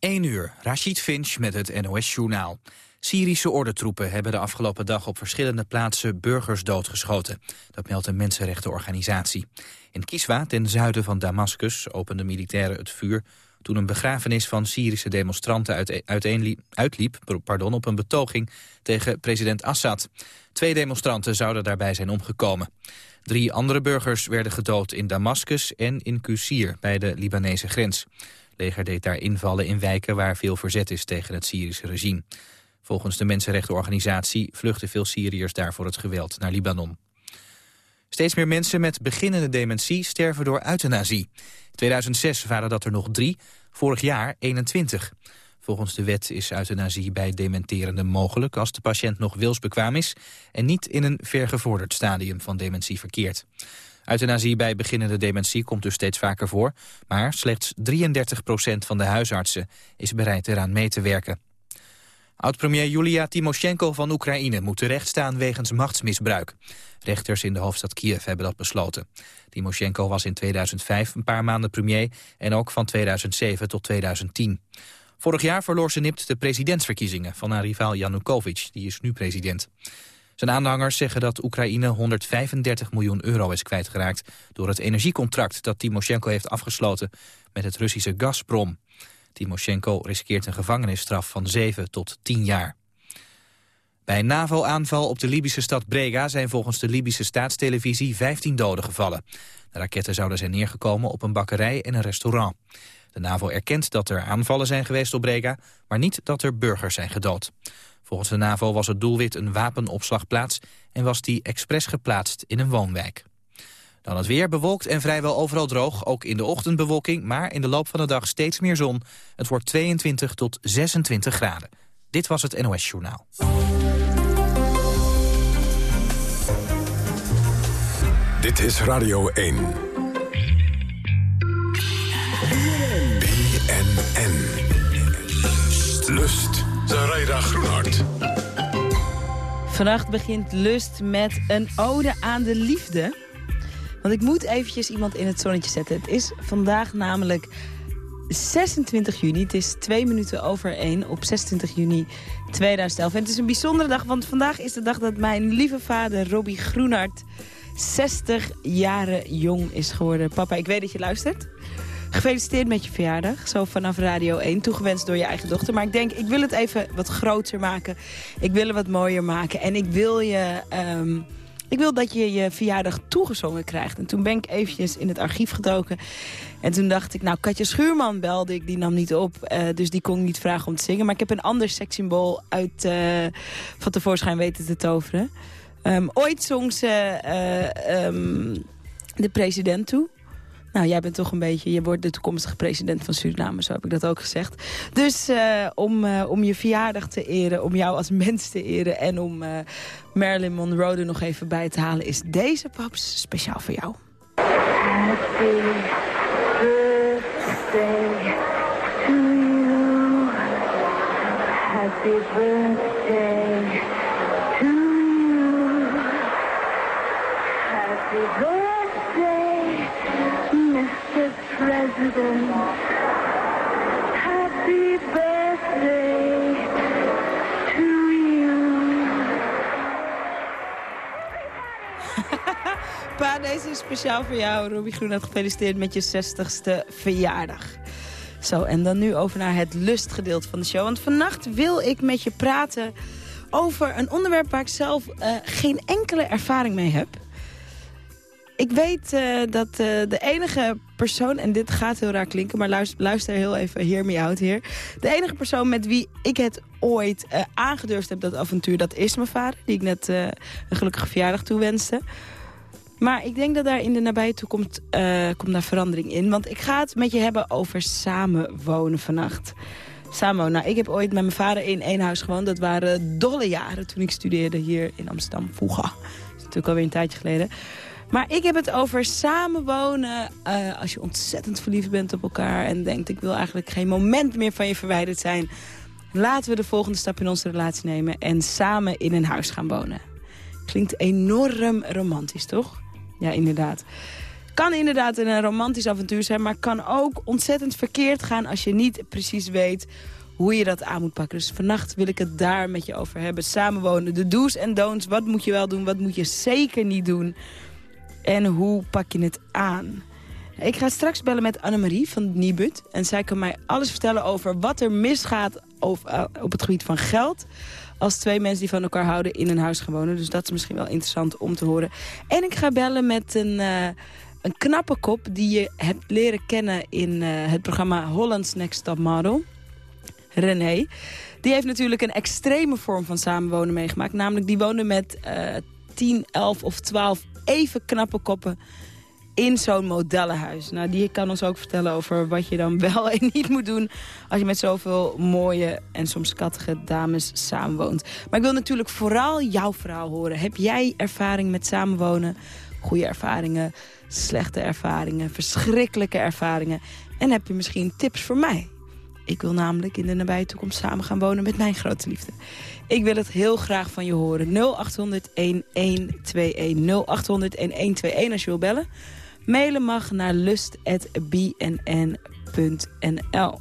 1 uur, Rashid Finch met het NOS-journaal. Syrische ordentroepen hebben de afgelopen dag op verschillende plaatsen burgers doodgeschoten. Dat meldt een mensenrechtenorganisatie. In Kiswa, ten zuiden van Damascus, openden militairen het vuur... toen een begrafenis van Syrische demonstranten uitliep pardon, op een betoging tegen president Assad. Twee demonstranten zouden daarbij zijn omgekomen. Drie andere burgers werden gedood in Damascus en in Qusir, bij de Libanese grens leger deed daar invallen in wijken waar veel verzet is tegen het Syrische regime. Volgens de mensenrechtenorganisatie vluchten veel Syriërs daar voor het geweld naar Libanon. Steeds meer mensen met beginnende dementie sterven door euthanasie. In 2006 waren dat er nog drie, vorig jaar 21. Volgens de wet is euthanasie bij dementerende mogelijk als de patiënt nog wilsbekwaam is en niet in een vergevorderd stadium van dementie verkeert. Euthanasie bij beginnende dementie komt dus steeds vaker voor... maar slechts 33% van de huisartsen is bereid eraan mee te werken. Oud-premier Julia Timoshenko van Oekraïne moet terecht staan wegens machtsmisbruik. Rechters in de hoofdstad Kiev hebben dat besloten. Timoshenko was in 2005 een paar maanden premier en ook van 2007 tot 2010. Vorig jaar verloor ze nipt de presidentsverkiezingen van haar rivaal Yanukovych, die is nu president. Zijn aanhangers zeggen dat Oekraïne 135 miljoen euro is kwijtgeraakt... door het energiecontract dat Timoshenko heeft afgesloten met het Russische Gazprom. Timoshenko riskeert een gevangenisstraf van 7 tot 10 jaar. Bij een NAVO-aanval op de Libische stad Brega zijn volgens de Libische staatstelevisie 15 doden gevallen. De raketten zouden zijn neergekomen op een bakkerij en een restaurant. De NAVO erkent dat er aanvallen zijn geweest op Brega, maar niet dat er burgers zijn gedood. Volgens de NAVO was het doelwit een wapenopslagplaats en was die expres geplaatst in een woonwijk. Dan het weer bewolkt en vrijwel overal droog, ook in de ochtend bewolking, maar in de loop van de dag steeds meer zon. Het wordt 22 tot 26 graden. Dit was het NOS Journaal. Dit is Radio 1. BNN. Lust. Zaraida Groenhart. Vannacht begint Lust met een ode aan de liefde. Want ik moet eventjes iemand in het zonnetje zetten. Het is vandaag namelijk 26 juni. Het is twee minuten over één op 26 juni 2011. En het is een bijzondere dag, want vandaag is de dag dat mijn lieve vader Robbie Groenhart 60 jaren jong is geworden. Papa, ik weet dat je luistert. Gefeliciteerd met je verjaardag. Zo vanaf Radio 1. Toegewenst door je eigen dochter. Maar ik denk, ik wil het even wat groter maken. Ik wil het wat mooier maken. En ik wil je... Ehm, ik wil dat je je verjaardag toegezongen krijgt. En toen ben ik eventjes in het archief gedoken. En toen dacht ik, nou, Katja Schuurman belde ik, die nam niet op. Uh, dus die kon ik niet vragen om te zingen. Maar ik heb een ander sekssymbool uit uh, van tevoorschijn weten te toveren. Um, ooit zong ze uh, um, de president toe. Nou, jij bent toch een beetje, je wordt de toekomstige president van Suriname, zo heb ik dat ook gezegd. Dus uh, om, uh, om je verjaardag te eren, om jou als mens te eren en om uh, Marilyn Monroe er nog even bij te halen, is deze paps speciaal voor jou. Speciaal voor jou. Robbie Groen gefeliciteerd met je 60ste verjaardag. Zo, en dan nu over naar het lustgedeelte van de show. Want vannacht wil ik met je praten over een onderwerp waar ik zelf uh, geen enkele ervaring mee heb. Ik weet uh, dat uh, de enige persoon, en dit gaat heel raar klinken... maar luister, luister heel even, hear me out hier. De enige persoon met wie ik het ooit aangedurfd heb, dat avontuur... dat is mijn vader, die ik net een gelukkige verjaardag toewenste. Maar ik denk dat daar in de nabije toekomst komt daar verandering in. Want ik ga het met je hebben over samenwonen vannacht. Samenwonen. Nou, ik heb ooit met mijn vader in één huis gewoond. Dat waren dolle jaren toen ik studeerde hier in Amsterdam. Vroeger. Dat is natuurlijk alweer een tijdje geleden. Maar ik heb het over samenwonen uh, als je ontzettend verliefd bent op elkaar... en denkt, ik wil eigenlijk geen moment meer van je verwijderd zijn. Laten we de volgende stap in onze relatie nemen... en samen in een huis gaan wonen. Klinkt enorm romantisch, toch? Ja, inderdaad. Kan inderdaad een romantisch avontuur zijn, maar kan ook ontzettend verkeerd gaan als je niet precies weet hoe je dat aan moet pakken. Dus vannacht wil ik het daar met je over hebben. Samenwonen, de do's en don'ts. Wat moet je wel doen, wat moet je zeker niet doen? En hoe pak je het aan? Ik ga straks bellen met Annemarie van Nibud. En zij kan mij alles vertellen over wat er misgaat uh, op het gebied van geld als twee mensen die van elkaar houden in een huis gaan wonen. Dus dat is misschien wel interessant om te horen. En ik ga bellen met een, uh, een knappe kop die je hebt leren kennen in uh, het programma Holland's Next Top Model. René. Die heeft natuurlijk een extreme vorm van samenwonen meegemaakt. Namelijk die woonde met uh, 10, 11 of 12 even knappe koppen in zo'n modellenhuis. Nou, die kan ons ook vertellen over wat je dan wel en niet moet doen... als je met zoveel mooie en soms schattige dames samenwoont. Maar ik wil natuurlijk vooral jouw verhaal horen. Heb jij ervaring met samenwonen? Goede ervaringen, slechte ervaringen, verschrikkelijke ervaringen? En heb je misschien tips voor mij? Ik wil namelijk in de nabije toekomst samen gaan wonen met mijn grote liefde. Ik wil het heel graag van je horen. 0800-1121. 0800-1121 als je wil bellen. Mailen mag naar lust.bnn.nl.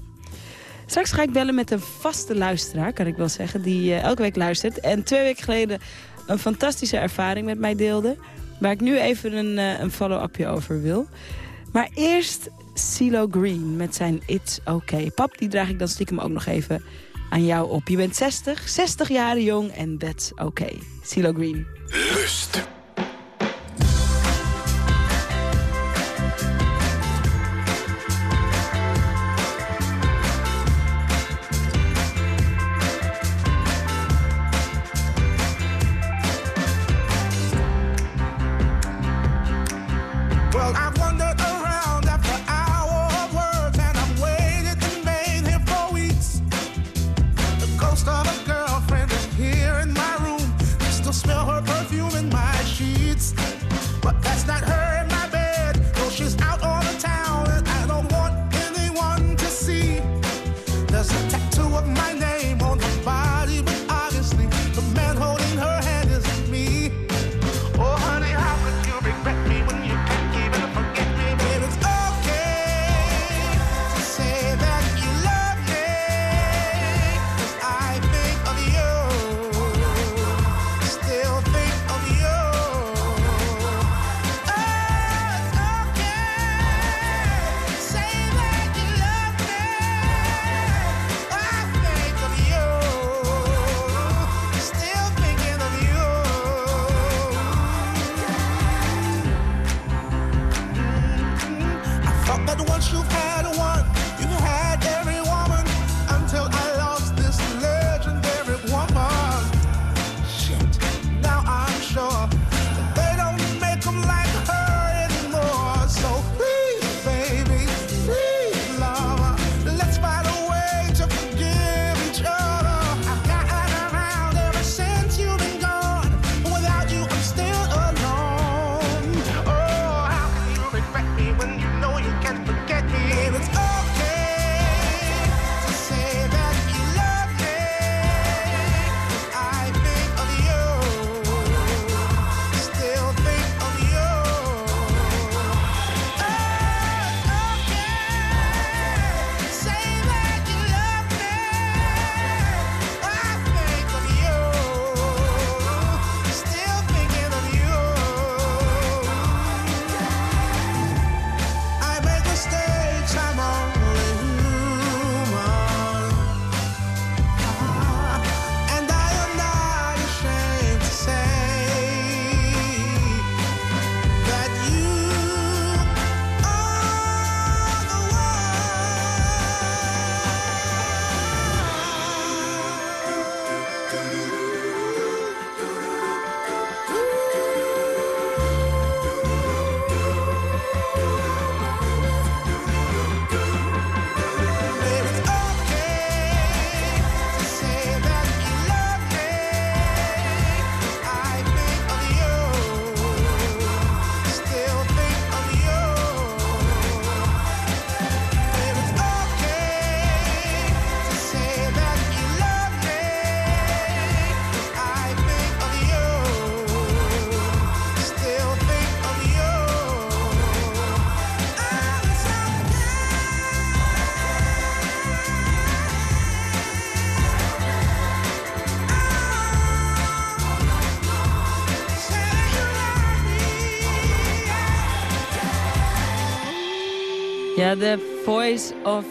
Straks ga ik bellen met een vaste luisteraar, kan ik wel zeggen, die uh, elke week luistert. En twee weken geleden een fantastische ervaring met mij deelde. Waar ik nu even een, uh, een follow-upje over wil. Maar eerst CeeLo Green met zijn It's Okay. Pap, die draag ik dan stiekem ook nog even aan jou op. Je bent 60, 60 jaar jong en that's okay. CeeLo Green. Lust. The Voice of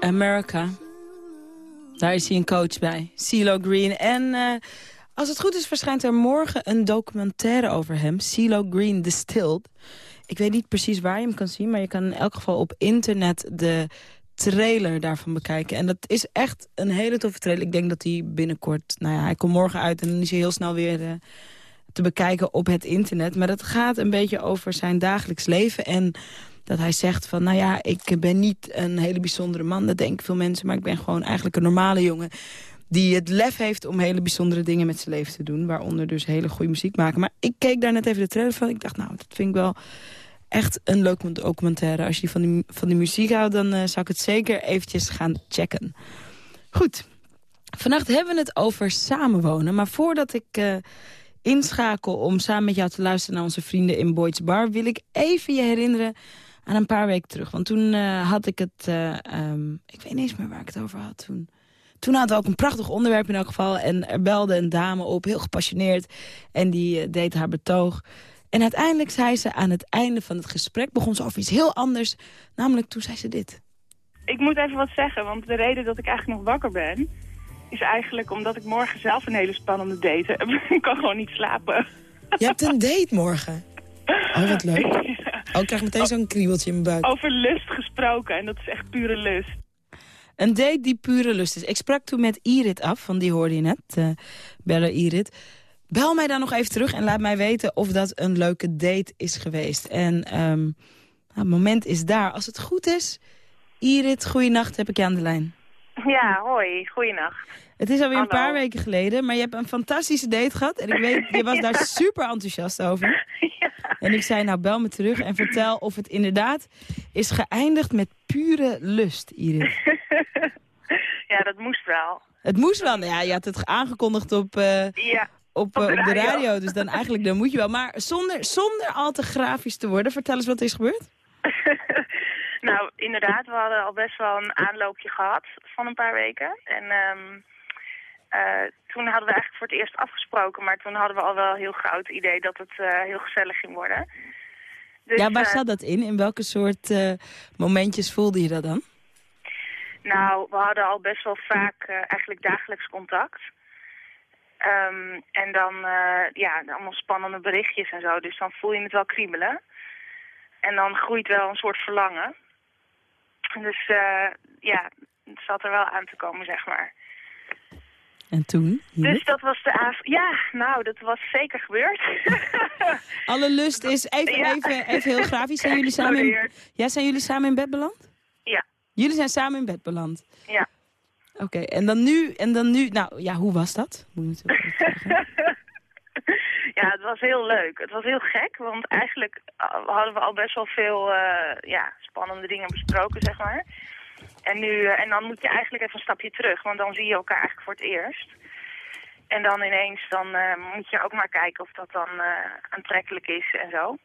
America. Daar is hij een coach bij, CeeLo Green. En uh, als het goed is verschijnt er morgen een documentaire over hem. CeeLo Green Distilled. Ik weet niet precies waar je hem kan zien... maar je kan in elk geval op internet de trailer daarvan bekijken. En dat is echt een hele toffe trailer. Ik denk dat hij binnenkort... Nou ja, hij komt morgen uit en dan is hij heel snel weer... Uh, te bekijken op het internet. Maar dat gaat een beetje over zijn dagelijks leven. En dat hij zegt van, nou ja, ik ben niet een hele bijzondere man. Dat denken veel mensen, maar ik ben gewoon eigenlijk een normale jongen die het lef heeft om hele bijzondere dingen met zijn leven te doen. Waaronder dus hele goede muziek maken. Maar ik keek daar net even de trailer van. Ik dacht, nou, dat vind ik wel echt een leuk documentaire. Als je van die, van die muziek houdt, dan uh, zou ik het zeker eventjes gaan checken. Goed. Vannacht hebben we het over samenwonen. Maar voordat ik uh, inschakel om samen met jou te luisteren naar onze vrienden in Boyd's Bar... wil ik even je herinneren aan een paar weken terug. Want toen uh, had ik het... Um, ik weet niet eens meer waar ik het over had toen. Toen hadden we ook een prachtig onderwerp in elk geval. En er belde een dame op, heel gepassioneerd. En die uh, deed haar betoog. En uiteindelijk zei ze aan het einde van het gesprek... begon ze over iets heel anders. Namelijk toen zei ze dit. Ik moet even wat zeggen, want de reden dat ik eigenlijk nog wakker ben... is eigenlijk omdat ik morgen zelf een hele spannende date heb. ik kan gewoon niet slapen. Je hebt een date morgen? Oh, wat leuk. Oh, ik krijg meteen zo'n kriebeltje in mijn buik. Over lust gesproken en dat is echt pure lust. Een date die pure lust is. Ik sprak toen met Irit af, van die hoorde je net. Uh, bellen Irit. Bel mij dan nog even terug en laat mij weten of dat een leuke date is geweest. En um, het moment is daar. Als het goed is, Irit, goeienacht, heb ik je aan de lijn. Ja, hoi, goeienacht. Het is alweer een paar weken geleden, maar je hebt een fantastische date gehad. En ik weet, je was daar super enthousiast over. Ja. En ik zei, nou bel me terug en vertel of het inderdaad is geëindigd met pure lust, Iris. ja, dat moest wel. Het moest wel, ja, je had het aangekondigd op, uh, ja, op, de, uh, op de radio. Dus dan eigenlijk, dan moet je wel. Maar zonder, zonder al te grafisch te worden, vertel eens wat er is gebeurd. nou, inderdaad, we hadden al best wel een aanloopje gehad van een paar weken. En... Um, uh, toen hadden we eigenlijk voor het eerst afgesproken, maar toen hadden we al wel heel gauw het idee dat het uh, heel gezellig ging worden. Dus, ja, waar uh, zat dat in? In welke soort momentjes voelde je dat dan? Nou, we hadden al best wel vaak eigenlijk dagelijks contact. Um, en dan, ja, allemaal spannende berichtjes en zo, dus dan voel je het wel kriebelen. En dan groeit wel een soort verlangen. Dus ja, het zat er wel aan te komen, zeg maar. En toen? Dus dat was de avond. Ja, nou, dat was zeker gebeurd. Alle lust is, even, ja. even, even heel grafisch, zijn jullie, samen in, ja, zijn jullie samen in bed beland? Ja. Jullie zijn samen in bed beland? Ja. Oké, okay, en dan nu, en dan nu, nou ja, hoe was dat? Moet je ja, het was heel leuk. Het was heel gek, want eigenlijk hadden we al best wel veel uh, ja, spannende dingen besproken, zeg maar. En, nu, eh, en dan moet je eigenlijk even een stapje terug, want dan zie je elkaar eigenlijk voor het eerst. En dan ineens dan, uh, moet je ook maar kijken of dat dan uh, aantrekkelijk is en zo.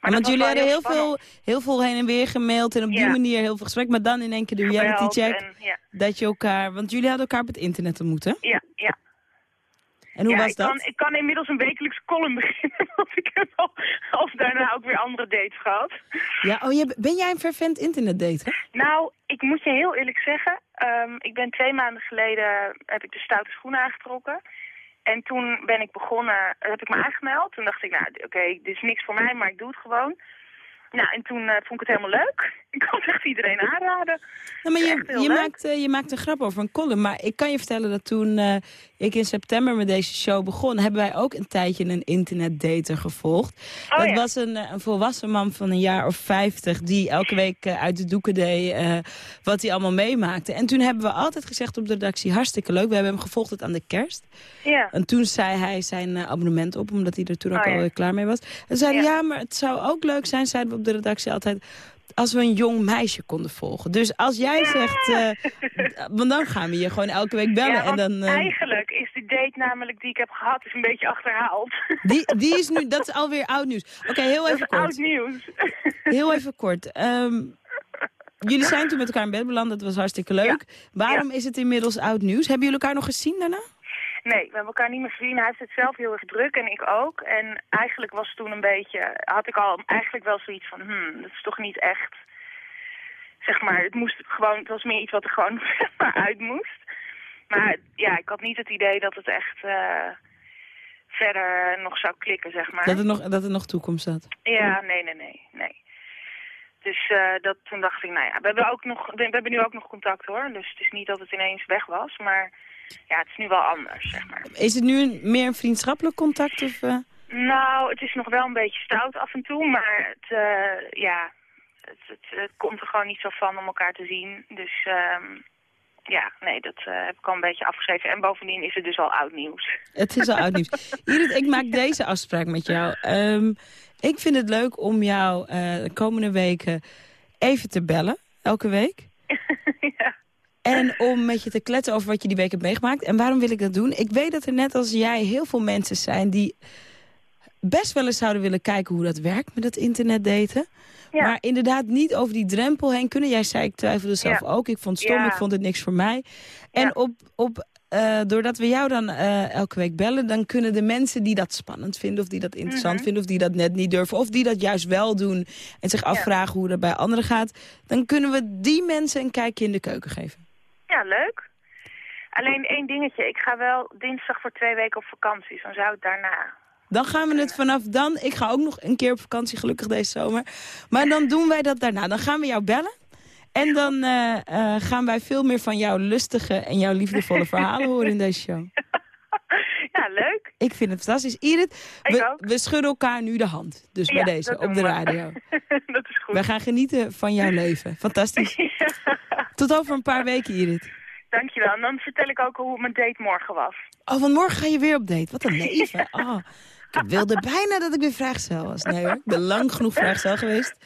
Maar want jullie hadden heel, veel, heel veel heen en weer gemaild en op die manier heel veel gesprek. Maar dan in één keer de reality check en, ja. dat je elkaar... Want jullie hadden elkaar op het internet ontmoet, hè? Ja. En hoe ja, was ik dat? Kan, ik kan inmiddels een wekelijks column beginnen, want ik heb al, al daarna ook weer andere dates gehad. Ja, oh, je, ben jij een vervent internetdater? Nou, ik moet je heel eerlijk zeggen, um, ik ben twee maanden geleden, heb ik de stoute schoenen aangetrokken. En toen ben ik begonnen, heb ik me aangemeld. Toen dacht ik, nou oké, okay, dit is niks voor mij, maar ik doe het gewoon. Nou, en toen uh, vond ik het helemaal leuk. Ik kan het echt iedereen aanraden. Nou, maar je, je, maakt, uh, je maakt een grap over een column. Maar ik kan je vertellen dat toen uh, ik in september met deze show begon... hebben wij ook een tijdje een internetdater gevolgd. Oh, dat ja. was een, een volwassen man van een jaar of vijftig... die elke week uit de doeken deed wat hij allemaal meemaakte. En toen hebben we altijd gezegd op de redactie... hartstikke leuk, we hebben hem gevolgd tot aan de kerst. Ja. En toen zei hij zijn abonnement op... omdat hij er toen ook oh, ja. alweer klaar mee was. En zeiden ja. ja, maar het zou ook leuk zijn... zeiden we op de redactie altijd als we een jong meisje konden volgen. Dus als jij ja. zegt, uh, want dan gaan we je gewoon elke week bellen. Ja, en dan, uh, eigenlijk is die date namelijk die ik heb gehad is een beetje achterhaald. Die, die is nu, dat is alweer oud nieuws. Oké, okay, heel even kort. oud nieuws. Heel even kort. Um, jullie zijn toen met elkaar in bed beland, dat was hartstikke leuk. Ja. Waarom is het inmiddels oud nieuws? Hebben jullie elkaar nog gezien daarna? Nee, we hebben elkaar niet meer gezien. Hij heeft het zelf heel erg druk en ik ook. En eigenlijk was toen een beetje, had ik al eigenlijk wel zoiets van, hmm, dat is toch niet echt zeg maar, het moest gewoon, het was meer iets wat er gewoon maar uit moest. Maar ja, ik had niet het idee dat het echt uh, verder nog zou klikken, zeg maar. Dat er nog, dat er nog toekomst had? Ja, nee, nee, nee, nee. Dus uh, dat, toen dacht ik, nou ja, we hebben, ook nog, we hebben nu ook nog contact hoor. Dus het is niet dat het ineens weg was, maar ja, het is nu wel anders, zeg maar. Is het nu een, meer een vriendschappelijk contact? Of, uh... Nou, het is nog wel een beetje stout af en toe, maar het, uh, ja, het, het, het, komt er gewoon niet zo van om elkaar te zien. Dus um, ja, nee, dat uh, heb ik al een beetje afgeschreven. En bovendien is het dus al oud nieuws. Het is al oud nieuws. Irit, ik maak deze afspraak met jou. Um, ik vind het leuk om jou uh, de komende weken even te bellen, elke week. ja. En om met je te kletsen over wat je die week hebt meegemaakt. En waarom wil ik dat doen? Ik weet dat er net als jij heel veel mensen zijn die best wel eens zouden willen kijken hoe dat werkt met het internet daten. Ja. Maar inderdaad niet over die drempel heen kunnen. Jij zei, ik twijfelde zelf ja. ook. Ik vond het stom, ik vond het niks voor mij. En op, op, uh, doordat we jou dan uh, elke week bellen... dan kunnen de mensen die dat spannend vinden... of die dat interessant mm -hmm. vinden, of die dat net niet durven... of die dat juist wel doen en zich afvragen hoe dat bij anderen gaat... dan kunnen we die mensen een kijkje in de keuken geven. Ja, leuk. Alleen één dingetje. Ik ga wel dinsdag voor twee weken op vakantie. Dus dan zou het daarna dan gaan we het vanaf dan... Ik ga ook nog een keer op vakantie, gelukkig deze zomer. Maar dan doen wij dat daarna. Dan gaan we jou bellen. En dan uh, uh, gaan wij veel meer van jouw lustige en jouw liefdevolle verhalen horen in deze show. Ja, leuk. Ik vind het fantastisch. Irit, we, we, schudden elkaar nu de hand. Dus bij deze, op de radio. dat is goed. We gaan genieten van jouw leven. Fantastisch. Ja. Tot over een paar weken, Irit. Dankjewel. En dan vertel ik ook hoe mijn date morgen was. Oh, want morgen ga je weer op date. Wat een leven. Oh. Ik wilde bijna dat ik weer vrijgezel was. Nee hoor, ik ben lang genoeg vrijgezel geweest.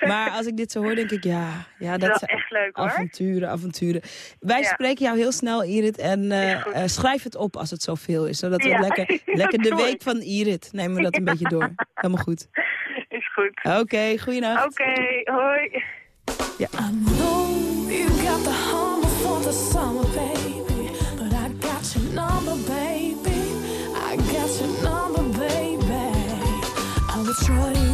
Maar als ik dit zo hoor, denk ik, ja... ja dat, dat is echt leuk hoor. Avonturen, avonturen. Wij ja. spreken jou heel snel, Irit. En uh, uh, schrijf het op als het zoveel is. Zodat we ja. lekker, lekker de week van Irit nemen we dat een beetje door. Helemaal goed. Is goed. Oké, okay, goeienacht. Oké, okay, hoi. Ja. I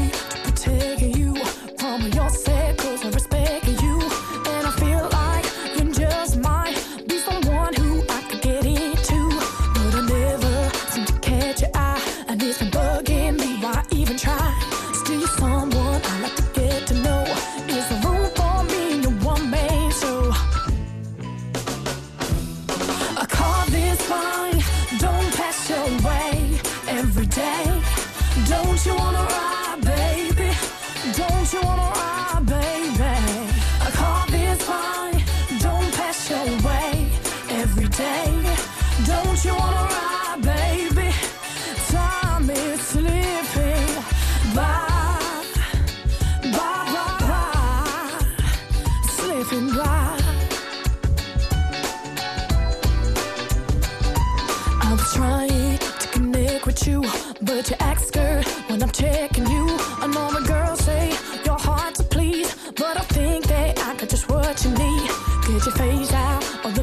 your face out of the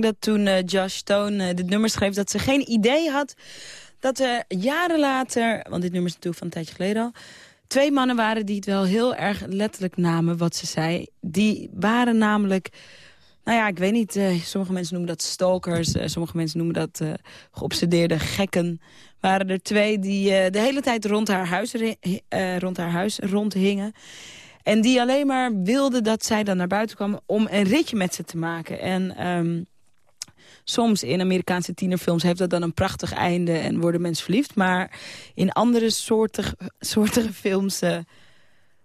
Dat toen eh, Josh Stone eh, dit nummer schreef... dat ze geen idee had dat er jaren later... want dit nummer is natuurlijk van een tijdje geleden al... twee mannen waren die het wel heel erg letterlijk namen wat ze zei. Die waren namelijk... Nou ja, ik weet niet, eh, sommige mensen noemen dat stalkers... sommige mensen noemen dat geobsedeerde gekken. Waren er twee die de hele tijd rond haar huis, rond haar huis rondhingen... En die alleen maar wilde dat zij dan naar buiten kwam om een ritje met ze te maken. En ehm, soms in Amerikaanse tienerfilms heeft dat dan een prachtig einde en worden mensen verliefd. Maar in andere soortige, soortige films eh,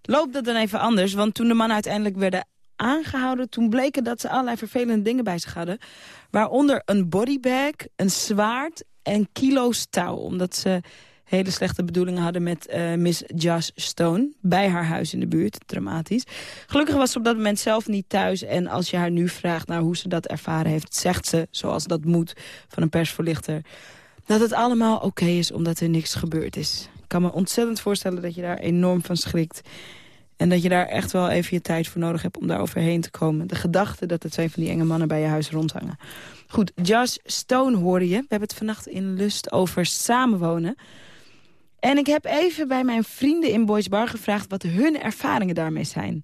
loopt dat dan even anders. Want toen de mannen uiteindelijk werden aangehouden... toen bleken dat ze allerlei vervelende dingen bij zich hadden. Waaronder een bodybag, een zwaard en kilo's touw. Omdat ze hele slechte bedoelingen hadden met eh, Miss Josh Stone... bij haar huis in de buurt, dramatisch. Gelukkig was ze op dat moment zelf niet thuis... en als je haar nu vraagt naar hoe ze dat ervaren heeft... zegt ze, zoals dat moet van een persvoorlichter... dat het allemaal oké is omdat er niks gebeurd is. Ik kan me ontzettend voorstellen dat je daar enorm van schrikt... En dat je daar echt wel even je tijd voor nodig hebt om daar overheen te komen. De gedachte dat er twee van die enge mannen bij je huis rondhangen. Goed, Josh Stone hoorde je. We hebben het vannacht in Lust over samenwonen. En ik heb even bij mijn vrienden in Boys Bar gevraagd... wat hun ervaringen daarmee zijn.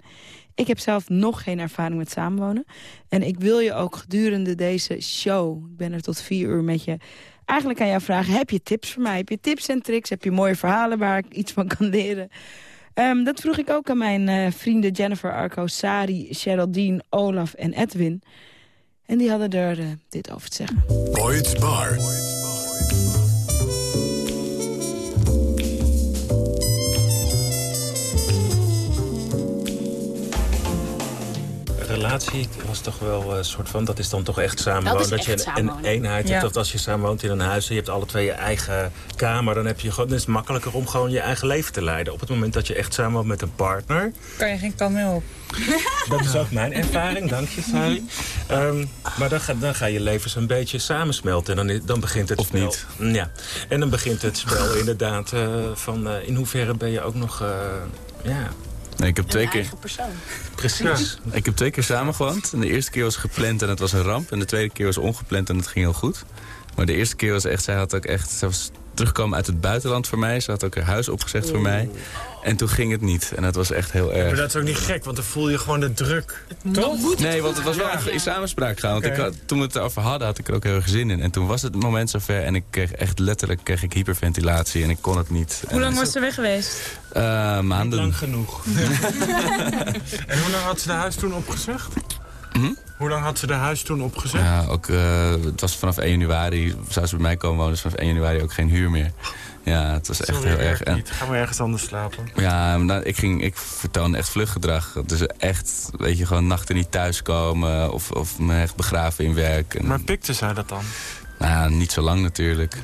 Ik heb zelf nog geen ervaring met samenwonen. En ik wil je ook gedurende deze show... ik ben er tot vier uur met je... eigenlijk aan jou vragen, heb je tips voor mij? Heb je tips en tricks? Heb je mooie verhalen waar ik iets van kan leren? Ehm, dat vroeg ik ook aan mijn eh, vrienden Jennifer, Arco, Sari, Geraldine, Olaf en Edwin. En die hadden er eh, dit over te zeggen. Boyd's Bar. Relatie was toch wel een soort van... dat is dan toch echt samenwonen. Dat Dat, je een, een eenheid Ja. hebt. Dat als je samenwoont in een huis en je hebt alle twee je eigen kamer... dan, heb je gewoon, dan is het makkelijker om gewoon je eigen leven te leiden. Op het moment dat je echt samenwoont met een partner... Kan je geen kameel op? Dat is ook mijn ervaring, dank je, Sari. Ehm, maar dan, ga, dan ga je levens een beetje samensmelten. En dan, dan begint het Of spel. niet. Ja. En dan begint het spel inderdaad eh, van... eh, in hoeverre ben je ook nog... eh, ja, Nee, ik heb twee keer, persoon. precies. ik heb twee keer samengewoond. En de eerste keer was gepland en het was een ramp. En de tweede keer was ongepland en het ging heel goed. Maar de eerste keer was echt, zij had ook echt, ze was teruggekomen uit het buitenland voor mij. Ze had ook haar huis opgezegd voor mij. En toen ging het niet. En dat was echt heel Maar erg. dat is ook niet gek, want dan voel je gewoon de druk. Toch? Nee, want het was wel echt in samenspraak gaan. Want ik had, toen we het erover hadden, had ik er ook heel erg zin in. En toen was het moment zover en ik kreeg echt letterlijk kreeg ik hyperventilatie en ik kon het niet. Hoe lang was ze weg geweest? eh, maanden. Lang genoeg. en hoe lang had ze de huis toen opgezegd? Hm? Hoe lang had ze de huis toen opgezegd? Ja, ook, eh, het was vanaf 1 januari, zou ze bij mij komen wonen, dus vanaf 1 januari ook geen huur meer. Ja, het was echt heel erg. En, niet. Gaan we ergens anders slapen? ja, nou, ik, ging, ik vertoonde echt vluchtgedrag. Dus echt, weet je, gewoon nachten niet thuiskomen of, of me echt begraven in werk. En, Maar pikte zij dat dan? Nou, ja, niet zo lang natuurlijk.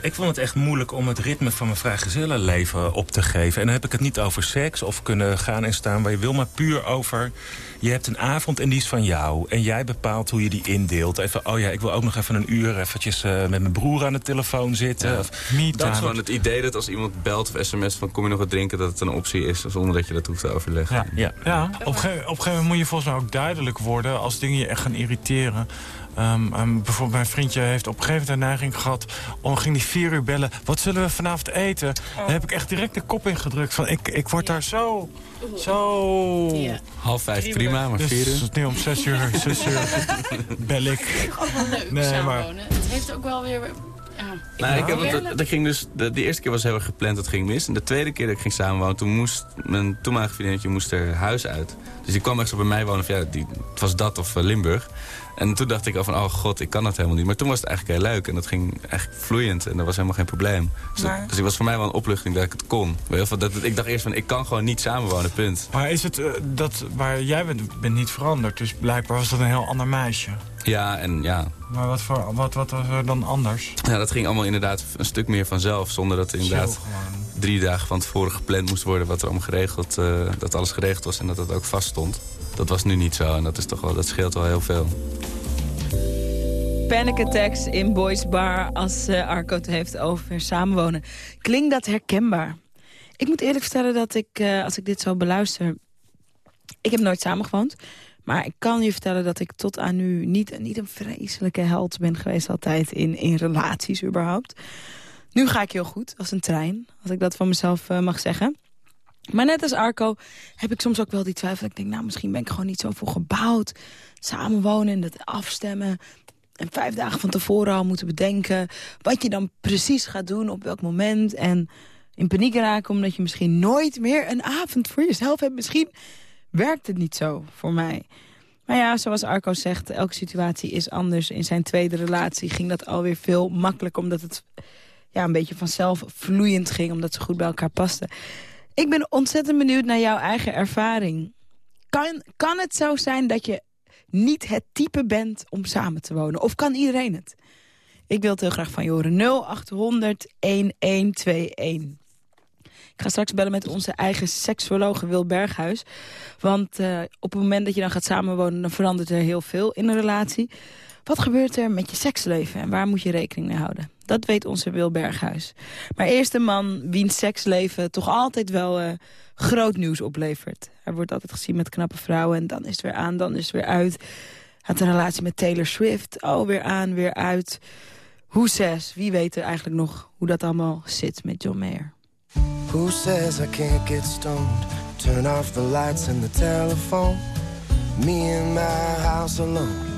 Ik vond het echt moeilijk om het ritme van mijn vrijgezellenleven op te geven. En dan heb ik het niet over seks of kunnen gaan en staan waar je wil... maar puur over, je hebt een avond en die is van jou. En jij bepaalt hoe je die indeelt. Even, oh ja, ik wil ook nog even een uur eventjes eh, met mijn broer aan de telefoon zitten. Of, Me Dat gewoon het idee dat als iemand belt of sms van kom je nog wat drinken... dat het een optie is, zonder dat je dat hoeft te overleggen. Ja. ja. Ja, op een, gegeven, op een gegeven moment moet je volgens mij ook duidelijk worden... als dingen je echt gaan irriteren. Ehm, ehm, bijvoorbeeld mijn vriendje heeft op een gegeven moment een neiging gehad... om ging die vier uur bellen, wat zullen we vanavond eten? Daar heb ik echt direct de kop ingedrukt van... ik, ik word daar zo, zo... Ja. Half vijf prima, maar Dus vier uur? nu om zes uur, zes uur bel ik. Leuk Nee, samenwonen. Het heeft ook wel weer... Ja, ik Nou, ik heb weer dat ging dus, de, de eerste keer was heel erg gepland, dat ging mis. En de tweede keer dat ik ging samenwonen, toen moest mijn toenmalige vriendinnetje moest er huis uit. Dus die kwam echt zo bij mij wonen, van, ja, die, het was dat of eh, Limburg. En toen dacht ik al van, oh god, ik kan dat helemaal niet. Maar toen was het eigenlijk heel leuk en dat ging echt vloeiend en dat was helemaal geen probleem. Dus, dat- dus het was voor mij wel een opluchting dat ik het kon. Weet je wel, dat, ik dacht eerst van, ik kan gewoon niet samenwonen, punt. Maar is het eh, dat waar jij bent, bent niet veranderd? Dus blijkbaar was dat een heel ander meisje. Ja, en ja, Maar wat, voor, wat, wat was er dan anders? ja, dat ging allemaal inderdaad een stuk meer vanzelf. Zonder dat er inderdaad Chill. Drie dagen van tevoren gepland moest worden... wat er allemaal geregeld, eh, dat alles geregeld was en dat het ook vast stond. Dat was nu niet zo en dat, is toch wel, dat scheelt wel heel veel. Panic attacks in Boys Bar als eh, Arco het heeft over samenwonen. Klinkt dat herkenbaar? Ik moet eerlijk vertellen dat ik, eh, als ik dit zo beluister... Ik heb nooit samengewoond. Maar ik kan je vertellen dat ik tot aan nu niet, niet een vreselijke held ben geweest altijd in, in relaties überhaupt. Nu ga ik heel goed, als een trein, als ik dat van mezelf eh, mag zeggen. Maar net als Arco heb ik soms ook wel die twijfel. Ik denk, nou, misschien ben ik gewoon niet zo voor gebouwd. Samenwonen en dat afstemmen. En vijf dagen van tevoren al moeten bedenken... wat je dan precies gaat doen, op welk moment. En in paniek raken omdat je misschien nooit meer een avond voor jezelf hebt. Misschien werkt het niet zo voor mij. Maar ja, zoals Arco zegt, elke situatie is anders. In zijn tweede relatie ging dat alweer veel makkelijker... omdat het ja, een beetje vanzelf vloeiend ging... omdat ze goed bij elkaar pasten. Ik ben ontzettend benieuwd naar jouw eigen ervaring. Kan, kan het zo zijn dat je niet het type bent om samen te wonen? Of kan iedereen het? Ik wil het heel graag van je horen. 0800 1121. Ik ga straks bellen met onze eigen seksuoloog Wil Berghuis. Want uh, op het moment dat je dan gaat samenwonen... dan verandert er heel veel in een relatie. Wat gebeurt er met je seksleven en waar moet je rekening mee houden? Dat weet onze Wil Berghuis. Maar eerst een man wiens seksleven toch altijd wel uh, groot nieuws oplevert. Hij wordt altijd gezien met knappe vrouwen en dan is het weer aan, dan is het weer uit. Had een relatie met Taylor Swift, oh weer aan, weer uit. Hoe zes, wie weet er eigenlijk nog hoe dat allemaal zit met John Mayer. Who says I can't get stoned? Turn off the lights and the telephone. Me in my house alone.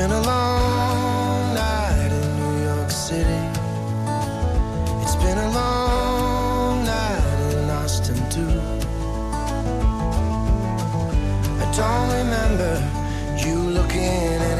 Been a long night in New York City. It's been a long night in Austin too. I don't remember you looking any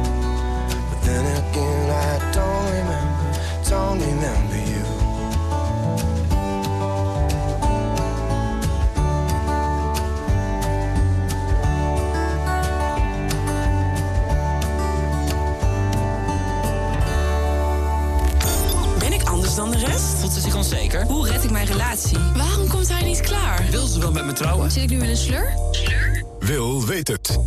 Again, I don't remember, don't remember you. Ben ik anders dan de rest? Voelt ze zich onzeker? Hoe red ik mijn relatie? Waarom komt hij niet klaar? Wil ze wel met me trouwen? Zit ik nu in een slur? Wil weet het.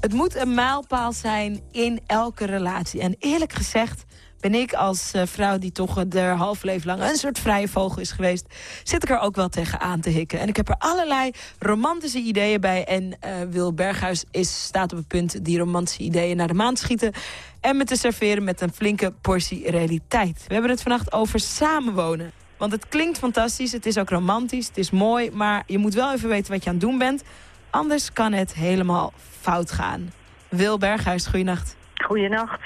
Het moet een mijlpaal zijn in elke relatie. En eerlijk gezegd ben ik als eh, vrouw die toch de half leven lang een soort vrije vogel is geweest, zit ik er ook wel tegen aan te hikken. En ik heb er allerlei romantische ideeën bij. En eh, Wil Berghuis is, staat op het punt die romantische ideeën naar de maan te schieten. En me te serveren met een flinke portie realiteit. We hebben het vannacht over samenwonen. Want het klinkt fantastisch, het is ook romantisch, het is mooi... maar je moet wel even weten wat je aan het doen bent. Anders kan het helemaal fout gaan. Wil Berghuis, goeienacht. Goeienacht.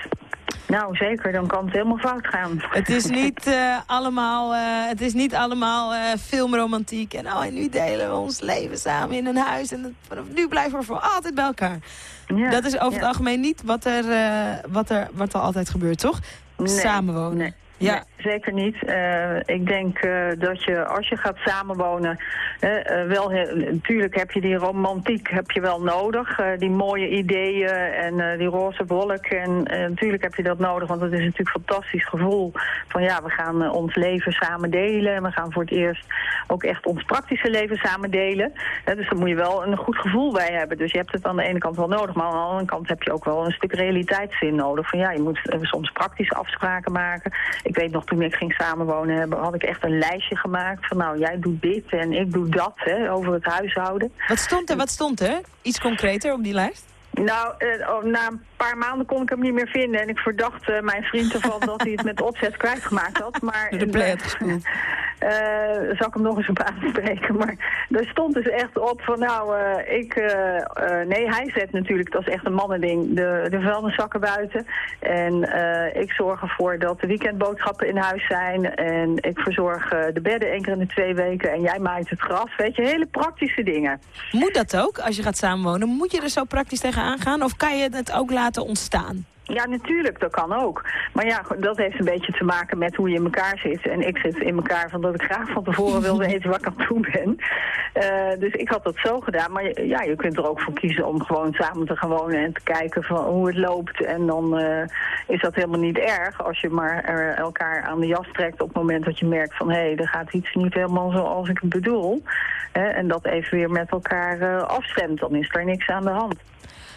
Nou, zeker, dan kan het helemaal fout gaan. Het is niet eh, allemaal, eh, het is niet allemaal eh, filmromantiek. En, oh, en nu delen we ons leven samen in een huis. En dat- vanaf nu blijven we voor altijd bij elkaar. Ja, dat is over het algemeen niet wat er, wat er, wat er altijd gebeurt, toch? Nee, Samenwonen. nee. Ja. Nee, zeker niet. Eh, ik denk eh, dat je als je gaat samenwonen, eh, wel natuurlijk heb je die romantiek heb je wel nodig. die mooie ideeën en die roze wolk. En natuurlijk heb je dat nodig, want het is natuurlijk een fantastisch gevoel van ja, we gaan ons leven samen delen. En we gaan voor het eerst ook echt ons praktische leven samen delen. Dus daar moet je wel een goed gevoel bij hebben. Dus je hebt het aan de ene kant wel nodig, maar aan de andere kant heb je ook wel een stuk realiteitszin nodig. Van ja, je moet soms praktische afspraken maken. Ik weet nog, toen ik ging samenwonen, had ik echt een lijstje gemaakt van nou, jij doet dit en ik doe dat hè, over het huishouden. Wat stond er? Wat stond er? Iets concreter op die lijst? Nou, eh, oh, na een paar maanden kon ik hem niet meer vinden. En ik verdacht eh, mijn vriend ervan dat hij het met opzet kwijtgemaakt had. Maar, de had gespoeld. eh, zal ik hem nog eens op aanspreken. Maar er stond dus echt op van nou, ik... nee, hij zet natuurlijk, dat is echt een mannending, de, de vuilniszakken buiten. En ik zorg ervoor dat de weekendboodschappen in huis zijn. En ik verzorg de bedden één keer in de twee weken. En jij maait het gras. Weet je, hele praktische dingen. Moet dat ook, als je gaat samenwonen? Moet je er zo praktisch tegenaan gaan? Of kan je het ook laten ontstaan? Ja, natuurlijk, dat kan ook. Maar ja, dat heeft een beetje te maken met hoe je in elkaar zit. En ik zit in elkaar van dat ik graag van tevoren wil weten wat ik aan het doen ben. Eh, dus ik had dat zo gedaan. Maar ja, je kunt er ook voor kiezen om gewoon samen te gaan wonen en te kijken van hoe het loopt. En dan eh, is dat helemaal niet erg als je maar er elkaar aan de jas trekt op het moment dat je merkt van hé, hey, er gaat iets niet helemaal zoals ik het bedoel. En dat even weer met elkaar eh, afstemt, dan is er niks aan de hand.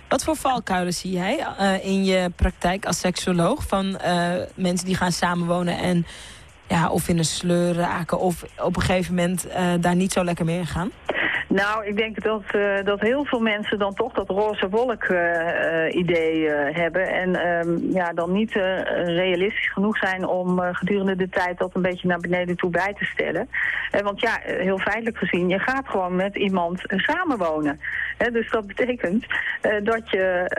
Wat voor valkuilen zie jij eh, in je praktijk als seksoloog? Van eh, mensen die gaan samenwonen en ja, of in een sleur raken... of op een gegeven moment eh, daar niet zo lekker mee gaan? Nou, ik denk dat, eh, dat heel veel mensen dan toch dat roze wolk eh, eh, idee hebben. En ehm, ja, dan niet realistisch genoeg zijn om gedurende de tijd dat een beetje naar beneden toe bij te stellen. Want ja, heel feitelijk gezien, je gaat gewoon met iemand samenwonen. Dus dat betekent dat je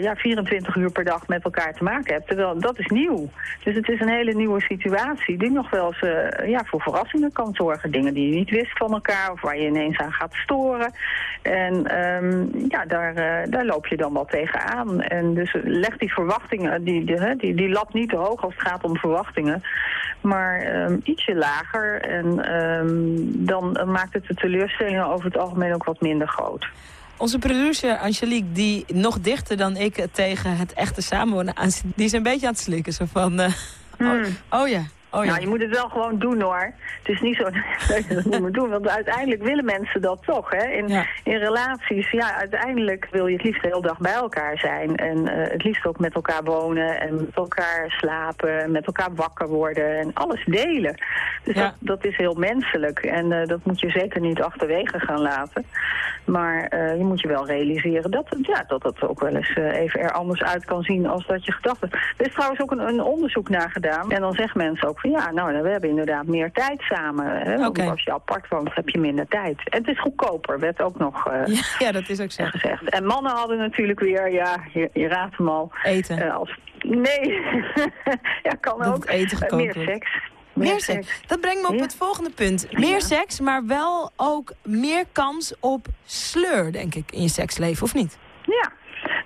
ja, 24 uur per dag met elkaar te maken hebt. Terwijl dat is nieuw. Dus het is een hele nieuwe situatie die nog wel eens ja, voor verrassingen kan zorgen. Dingen die je niet wist van elkaar of waar je ineens aan gaat storen. En ehm, ja, daar, eh, daar loop je dan wel tegenaan. En dus leg die verwachtingen, die, die, die, die lat niet te hoog als het gaat om verwachtingen. Maar ehm, ietsje lager. En ehm, dan maakt het de teleurstellingen over het algemeen ook wat minder groot. Onze producer Angelique, die nog dichter dan ik tegen het echte samenwonen aan zit... die is een beetje aan het slikken. Zo van, eh, oh, oh ja, oh ja. Nou, je moet het wel gewoon doen hoor. Het is niet zo dat je dat niet moet doen, want uiteindelijk willen mensen dat toch. Hè? In, in relaties, ja, uiteindelijk wil je het liefst de hele dag bij elkaar zijn. En eh, het liefst ook met elkaar wonen en met elkaar slapen, en met elkaar wakker worden en alles delen. Dus dat, dat is heel menselijk en eh, dat moet je zeker niet achterwege gaan laten. Maar eh, je moet je wel realiseren dat het, ja, dat het ook wel eens even er anders uit kan zien als dat je gedacht hebt. Er is trouwens ook een, een onderzoek naar gedaan. En dan zeggen mensen ook van ja, nou, we hebben inderdaad meer tijd samen. Hè? Als je apart woont, heb je minder tijd. En het is goedkoper, werd ook nog eh, Ja, ja, dat is ook zo. gezegd. En mannen hadden natuurlijk weer, ja, je, je raadt hem al. Eten. eh, als, nee, ja, kan Dat ook. eten Eh, meer seks. Meer seks. Dat brengt me op het volgende punt. Meer seks, maar wel ook meer kans op sleur, denk ik, in je seksleven, of niet? Ja,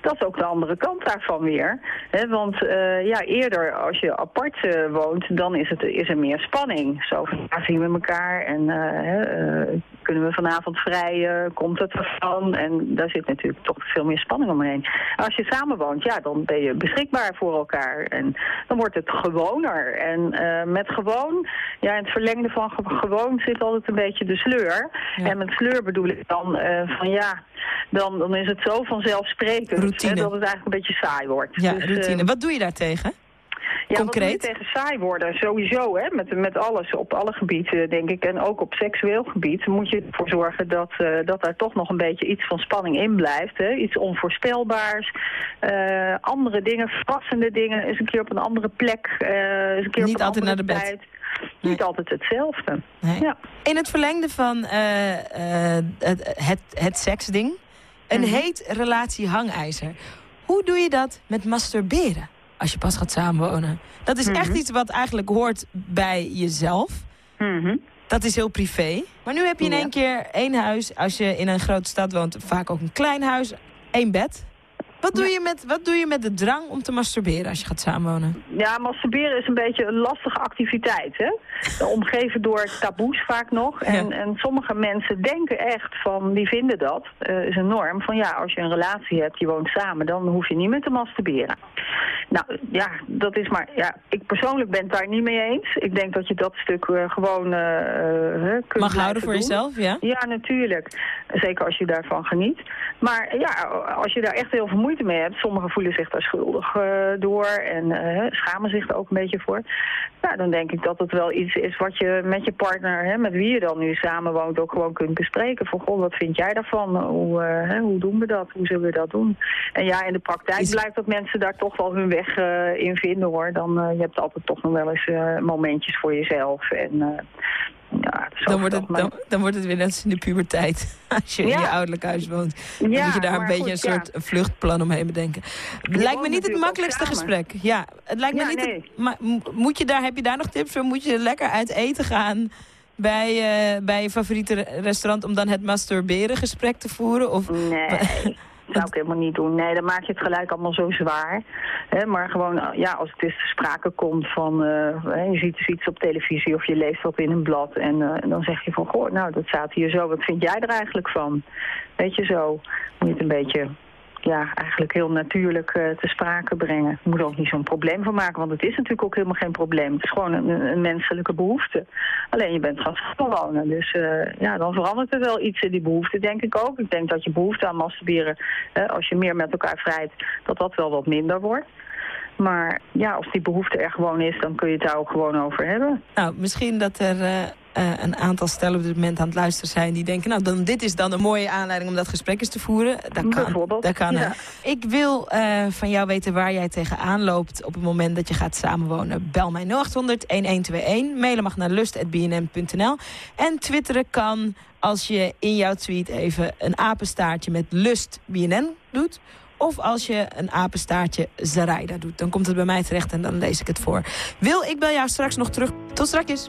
dat is ook de andere kant daarvan weer. Want eh, ja, eerder als je apart eh, woont, dan is, het, is er meer spanning. Zo zien we elkaar en eh, kunnen we vanavond vrij, eh, komt het ervan? En daar zit natuurlijk toch veel meer spanning omheen. Als je samen woont, ja, dan ben je beschikbaar voor elkaar. En dan wordt het gewoner. En eh, met gewoon, ja, in het verlengde van ge- gewoon zit altijd een beetje de sleur. En met sleur bedoel ik dan eh, van ja, dan, dan is het zo vanzelfsprekend hè, dat het eigenlijk een beetje saai wordt. Ja, Dus, eh, routine. Wat doe je daartegen? Ja, Concreet? je tegen saai worden? Sowieso, hè? Met, met alles, op alle gebieden, denk ik. En ook op seksueel gebied moet je ervoor zorgen dat, eh, dat daar toch nog een beetje iets van spanning in blijft. Hè? Iets onvoorspelbaars. Eh, andere dingen, verrassende dingen. Eens een keer op een andere plek. eh, eens een keer Niet op een altijd naar de bed. tijd. Niet altijd hetzelfde. Nee. Ja. In het verlengde van eh, eh, het, het, het seksding, een Mhm. heet relatie hangijzer. Hoe doe je dat met masturberen als je pas gaat samenwonen? Dat is echt Mhm. iets wat eigenlijk hoort bij jezelf. Dat is heel privé. Maar nu heb je in Ja. één keer één huis. Als je in een grote stad woont, vaak ook een klein huis. één bed. Wat doe, je met, wat doe je met de drang om te masturberen als je gaat samenwonen? Ja, masturberen is een beetje een lastige activiteit, hè? Omgeven door taboes vaak nog. En, en sommige mensen denken echt van, die vinden dat, eh, is een norm, van ja, als je een relatie hebt, je woont samen, dan hoef je niet meer te masturberen. Nou, ja, dat is maar, ja, ik persoonlijk ben het daar niet mee eens. Ik denk dat je dat stuk eh, gewoon eh, kunt Mag houden voor doen. jezelf, ja? Ja, natuurlijk. Zeker als je daarvan geniet. Maar ja, als je daar echt heel veel moeite mee hebt, sommigen voelen zich daar schuldig eh, door en eh, schamen zich er ook een beetje voor. Ja, dan denk ik dat het wel iets is wat je met je partner, hè, met wie je dan nu samenwoont, ook gewoon kunt bespreken. Van, goh, wat vind jij daarvan? Hoe, eh, hè, hoe doen we dat? Hoe zullen we dat doen? En ja, in de praktijk blijkt dat mensen daar toch wel hun weg in vinden, hoor. Dan, je hebt altijd toch nog wel eens momentjes voor jezelf. En ja, Dan wordt, het, dan, dan wordt het weer net als in de puberteit. Als je in je ouderlijk huis woont. Dan Ja, moet je daar een beetje goed, een soort vluchtplan omheen bedenken. Lijkt me niet het makkelijkste gesprek. Ja, het lijkt me niet het- maar moet je daar, heb je daar nog tips voor? Moet je lekker uit eten gaan bij, eh, bij je favoriete re- restaurant... om dan het masturberen gesprek te voeren? Of, Nee, dat zou ik helemaal niet doen. Nee, dan maak je het gelijk allemaal zo zwaar. Maar gewoon, eh, ja, als het eens te sprake komt van... eh, je ziet dus iets op televisie of je leest wat in een blad... en eh, dan zeg je van, goh, nou, dat staat hier zo. Wat vind jij er eigenlijk van? Weet je zo, moet je een beetje... Ja, eigenlijk heel natuurlijk eh, te sprake brengen. Je moet er ook niet zo'n probleem van maken, want het is natuurlijk ook helemaal geen probleem. Het is gewoon een, menselijke behoefte. Alleen je bent gaan samenwonen, dus eh, ja, dan verandert er wel iets in die behoefte, denk ik ook. Ik denk dat je behoefte aan masturberen, eh, als je meer met elkaar vrijt, dat dat wel wat minder wordt. Maar ja, als die behoefte er gewoon is, dan kun je het daar ook gewoon over hebben. Nou, misschien dat er eh, een aantal stellen op dit moment aan het luisteren zijn... die denken, nou, dan, dit is dan een mooie aanleiding om dat gesprek eens te voeren. Dat kan, Dat kan, ja. Ik wil eh, van jou weten waar jij tegenaan loopt op het moment dat je gaat samenwonen. Bel mij 0800-1121. Mailen mag naar lust.bnm.nl. En twitteren kan als je in jouw tweet even een apenstaartje met lust BNN doet... Of als je een apenstaartje Zaraida doet. Dan komt het bij mij terecht en dan lees ik het voor. Wil, ik bel jou straks nog terug. Tot straks.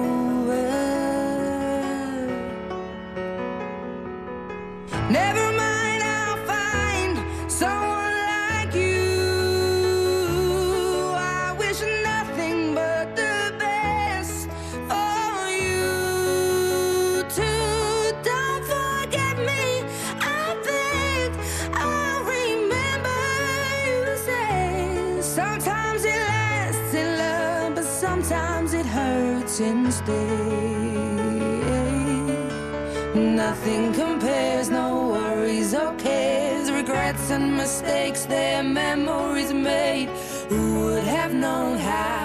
Sometimes it lasts in love, but sometimes it hurts instead. Nothing compares, no worries or cares, regrets and mistakes, their memories made. Who would have known how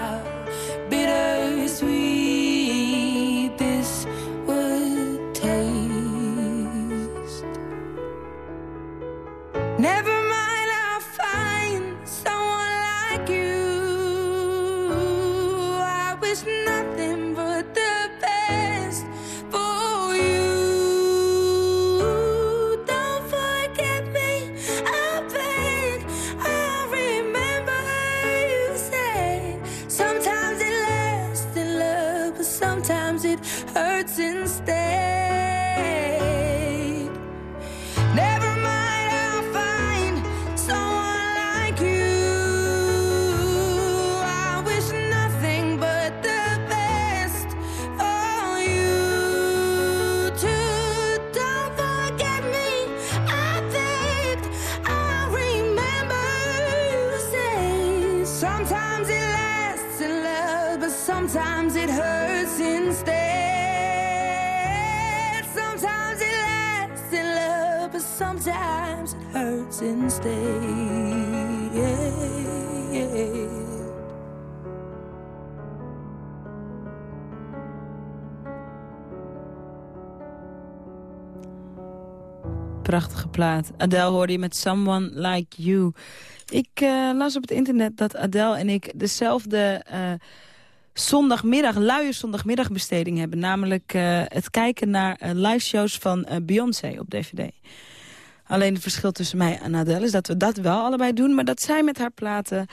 instead. Prachtige plaat. Adele hoorde je met Someone Like You. Ik eh, las op het internet dat Adele en ik dezelfde eh, zondagmiddag, luie zondagmiddagbesteding hebben. Namelijk eh, het kijken naar eh, liveshows van Beyoncé op DVD. Alleen het verschil tussen mij en Adele is dat we dat wel allebei doen... maar dat zij met haar platen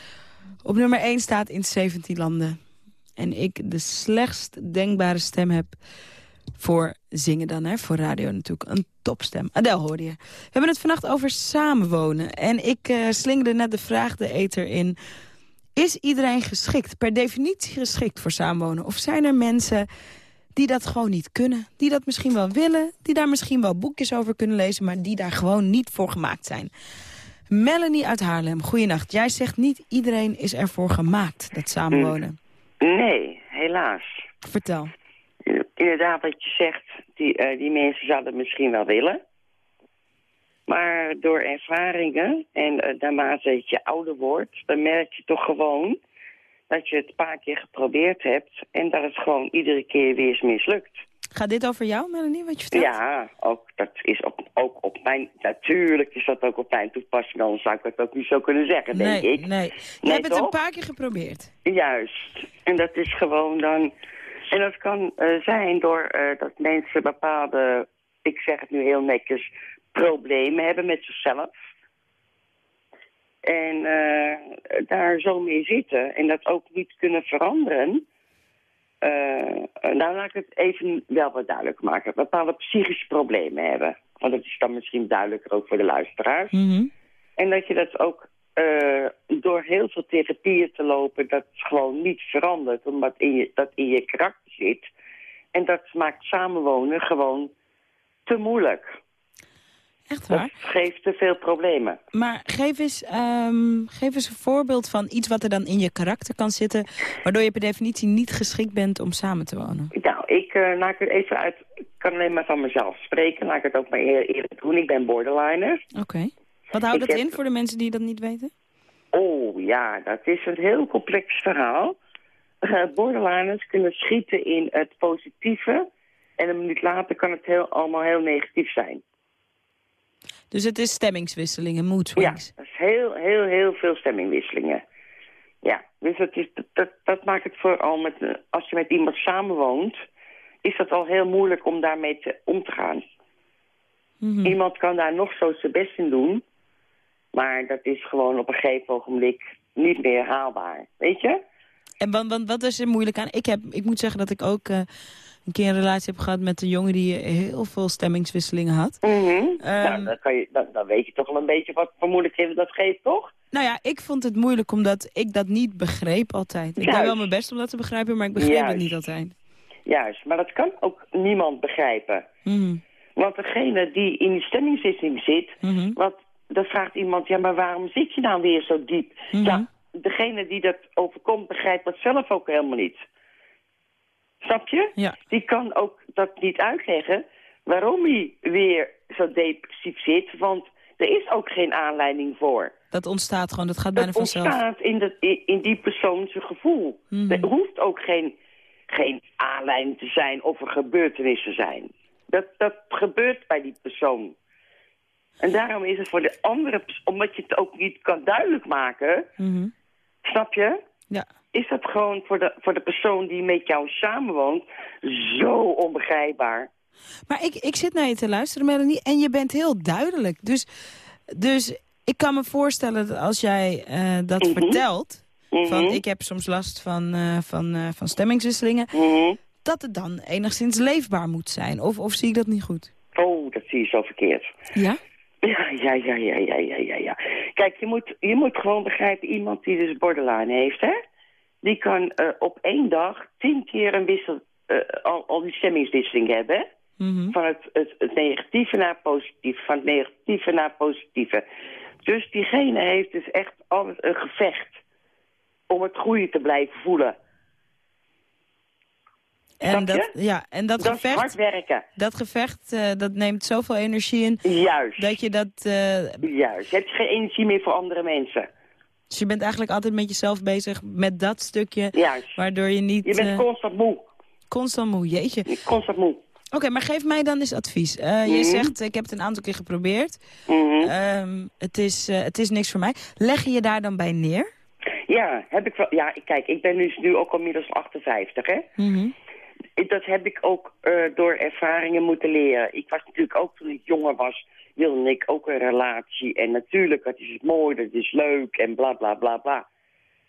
op nummer 1 staat in 17 landen. En ik de slechtst denkbare stem heb voor zingen dan, hè, voor radio natuurlijk. Een topstem. Adele hoorde je. We hebben het vannacht over samenwonen. En ik eh, slingerde net de vraag de eter in... Is iedereen geschikt, per definitie geschikt voor samenwonen? Of zijn er mensen die dat gewoon niet kunnen? Die dat misschien wel willen, die daar misschien wel boekjes over kunnen lezen... maar die daar gewoon niet voor gemaakt zijn. Melanie uit Haarlem, goeienacht. Jij zegt niet iedereen is ervoor gemaakt, dat samenwonen. Nee, helaas. Vertel. Inderdaad, wat je zegt, die, eh, die mensen zouden het misschien wel willen. Maar door ervaringen en eh, naarmate dat je ouder wordt, dan merk je toch gewoon dat je het een paar keer geprobeerd hebt en dat het gewoon iedere keer weer is mislukt. Gaat dit over jou, Melanie, wat je vertelt? Ja, ook, dat is op, ook op mijn... Natuurlijk is dat ook op mijn toepassing, anders zou ik het ook niet zo kunnen zeggen, nee, denk ik. Nee, Je Nee, hebt het een paar keer geprobeerd. Juist. En dat is gewoon dan... En dat kan eh, zijn door eh, dat mensen bepaalde, ik zeg het nu heel netjes, problemen hebben met zichzelf. En eh, daar zo mee zitten en dat ook niet kunnen veranderen. Eh, nou, laat ik het even wel wat duidelijk maken. Bepaalde psychische problemen hebben. Want dat is dan misschien duidelijker ook voor de luisteraars. En dat je dat ook door heel veel therapieën te lopen, dat gewoon niet verandert, omdat in je, dat in je karakter zit. En dat maakt samenwonen gewoon te moeilijk. Echt waar? Dat geeft te veel problemen. Maar geef eens, ehm, geef eens een voorbeeld van iets wat er dan in je karakter kan zitten... waardoor je per definitie niet geschikt bent om samen te wonen. Nou, ik laat ik het even uit. Ik kan alleen maar van mezelf spreken. Laat ik het ook maar eer- eerlijk doen. Ik ben borderliner. Oké. Wat houdt Ik dat heb- in voor de mensen die dat niet weten? Oh ja, dat is een heel complex verhaal. eh, borderliners kunnen schieten in het positieve. En een minuut later kan het heel, allemaal heel negatief zijn. Dus het is stemmingswisselingen, mood Ja, swings. dat is heel, heel, heel veel stemmingwisselingen. Ja, dus dat, is, dat- dat, maakt het vooral met, als je met iemand samenwoont, is dat al heel moeilijk om daarmee te, om te gaan. Mhm. Iemand kan daar nog zo zijn best in doen, maar dat is gewoon op een gegeven ogenblik niet meer haalbaar. Weet je? En wat is er moeilijk aan? Ik, heb, ik moet zeggen dat ik ook eh, een keer een relatie heb gehad met een jongen die heel veel stemmingswisselingen had. Mhm. Ehm, nou, dan, kan je, dan, dan weet je toch wel een beetje wat voor moeilijkheden dat geeft, toch? Nou ja, ik vond het moeilijk omdat ik dat niet begreep altijd. Ik deed Juist. wel mijn best om dat te begrijpen, maar ik begreep het niet altijd. Juist, maar dat kan ook niemand begrijpen. Mhm. Want degene die in die stemmingswisseling zit, wat, dan vraagt iemand, ja, maar waarom zit je nou weer zo diep? Mhm. Ja, degene die dat overkomt begrijpt dat zelf ook helemaal niet. Snap je? Ja. Die kan ook dat niet uitleggen waarom hij weer zo depressief zit, want er is ook geen aanleiding voor. Dat ontstaat gewoon, dat gaat bijna vanzelf. ontstaat in, de, in, die persoon zijn gevoel. Mhm. Er hoeft ook geen, geen aanleiding te zijn of er gebeurtenissen zijn. Dat, dat gebeurt bij die persoon. En daarom is het voor de andere omdat je het ook niet kan duidelijk maken, Mhm. snap je? Ja. Is dat gewoon voor de, voor de persoon die met jou samenwoont zo onbegrijpbaar. Maar ik, ik zit naar je te luisteren, Melanie, en je bent heel duidelijk. Dus, dus ik kan me voorstellen dat als jij eh, dat Mhm. vertelt... van Mhm. ik heb soms last van, eh, van, eh, van stemmingswisselingen... Mhm. dat het dan enigszins leefbaar moet zijn. Of, of zie ik dat niet goed? Oh, dat zie je zo verkeerd. Ja? Ja, ja, ja, ja, ja, ja, ja, ja. Kijk, je moet, je moet gewoon begrijpen, iemand die dus borderline heeft, hè? Die kan eh, op één dag tien keer een wissel, eh, al, al die stemmingswisseling hebben? Mhm. Van het, het, het negatieve naar het positieve, van het negatieve naar positieve. Dus diegene heeft dus echt altijd een gevecht om het goede te blijven voelen. En dat, ja, en dat, Dat gevecht, hard werken. dat gevecht eh, dat neemt zoveel energie in... Juist. dat je dat... Juist. Je hebt geen energie meer voor andere mensen. Dus je bent eigenlijk altijd met jezelf bezig met dat stukje... Juist. waardoor je niet... Je bent eh, constant moe. constant moe, jeetje. Constant moe. Oké, maar geef mij dan eens advies. Eh, Je Mhm. zegt, ik heb het een aantal keer geprobeerd. Mhm. Ehm, het, is, eh, het is niks voor mij. Leg je je daar dan bij neer? Ja, heb ik wel. Ja, kijk, ik ben dus nu ook al inmiddels 58, hè. Mhm. Dat heb ik ook door ervaringen moeten leren. Ik was natuurlijk ook toen ik jonger was, wilde ik ook een relatie. En natuurlijk, dat is het mooi, dat is leuk en bla bla bla bla.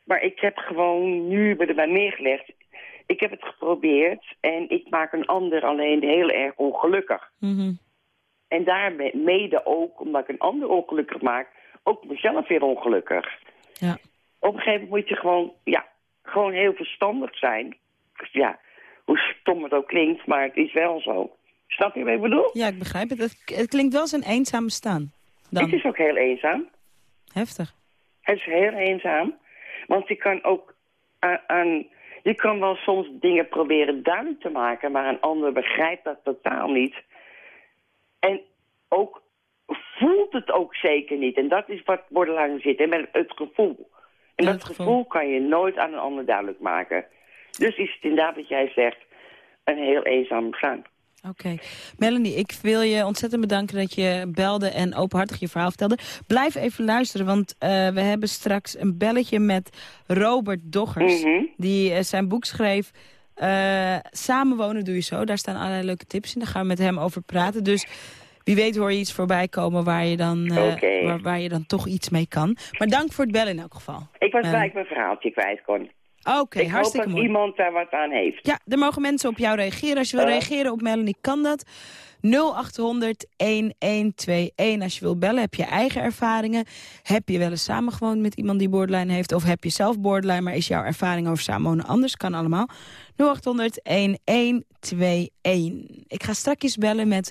Maar ik heb gewoon nu bij mij neergelegd. Ik heb het geprobeerd en ik maak een ander alleen heel erg ongelukkig. Mhm. En daarmee mede ook, omdat ik een ander ongelukkig maak, ook mezelf weer ongelukkig. Ja. Op een gegeven moment moet je gewoon, ja, gewoon heel verstandig zijn. Ja, hoe stom het ook klinkt, maar het is wel zo. Snap je wat ik bedoel? Ja, ik begrijp het. Het, het klinkt wel als een eenzaam bestaan. Dan. Het is ook heel eenzaam. Heftig. Het is heel eenzaam. Want je kan ook aan, aan- je kan wel soms dingen proberen duidelijk te maken, maar een ander begrijpt dat totaal niet. En ook voelt het ook zeker niet. En dat is wat borderline zit, hè, met het gevoel. En Ja, dat gevoel. kan je nooit aan een ander duidelijk maken. Dus is het inderdaad wat jij zegt, een heel eenzaam bestaan. Oké. Melanie, ik wil je ontzettend bedanken dat je belde en openhartig je verhaal vertelde. Blijf even luisteren, want eh, we hebben straks een belletje met Robert Doggers. Mhm. Die eh, zijn boek schreef... eh, Samenwonen doe je zo. Daar staan allerlei leuke tips in. Daar gaan we met hem over praten. Dus wie weet hoor je iets voorbij komen waar je dan, waar, waar je dan toch iets mee kan. Maar dank voor het bellen in elk geval. Ik was blij ik mijn verhaaltje kwijt kon. Oké, ik hoop hartstikke dat mooi. iemand daar wat aan heeft. Ja, er mogen mensen op jou reageren. Als je wil reageren op Melanie, kan dat. 0800 1121. Als je wil bellen, heb je eigen ervaringen. Heb je wel eens samengewoond met iemand die borderline heeft? Of heb je zelf borderline, maar is jouw ervaring over samenwonen anders? Kan allemaal. 0800 1121. Ik ga straks bellen met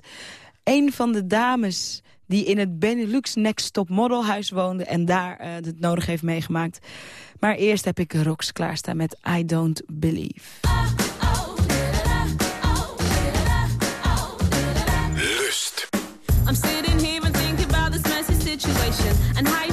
een van de dames die in het Benelux Next Top Modelhuis woonde... en daar eh, het nodig heeft meegemaakt. Maar eerst heb ik Rox klaarstaan met I Don't Believe. Lust. I'm sitting here and thinking about this messy situation and how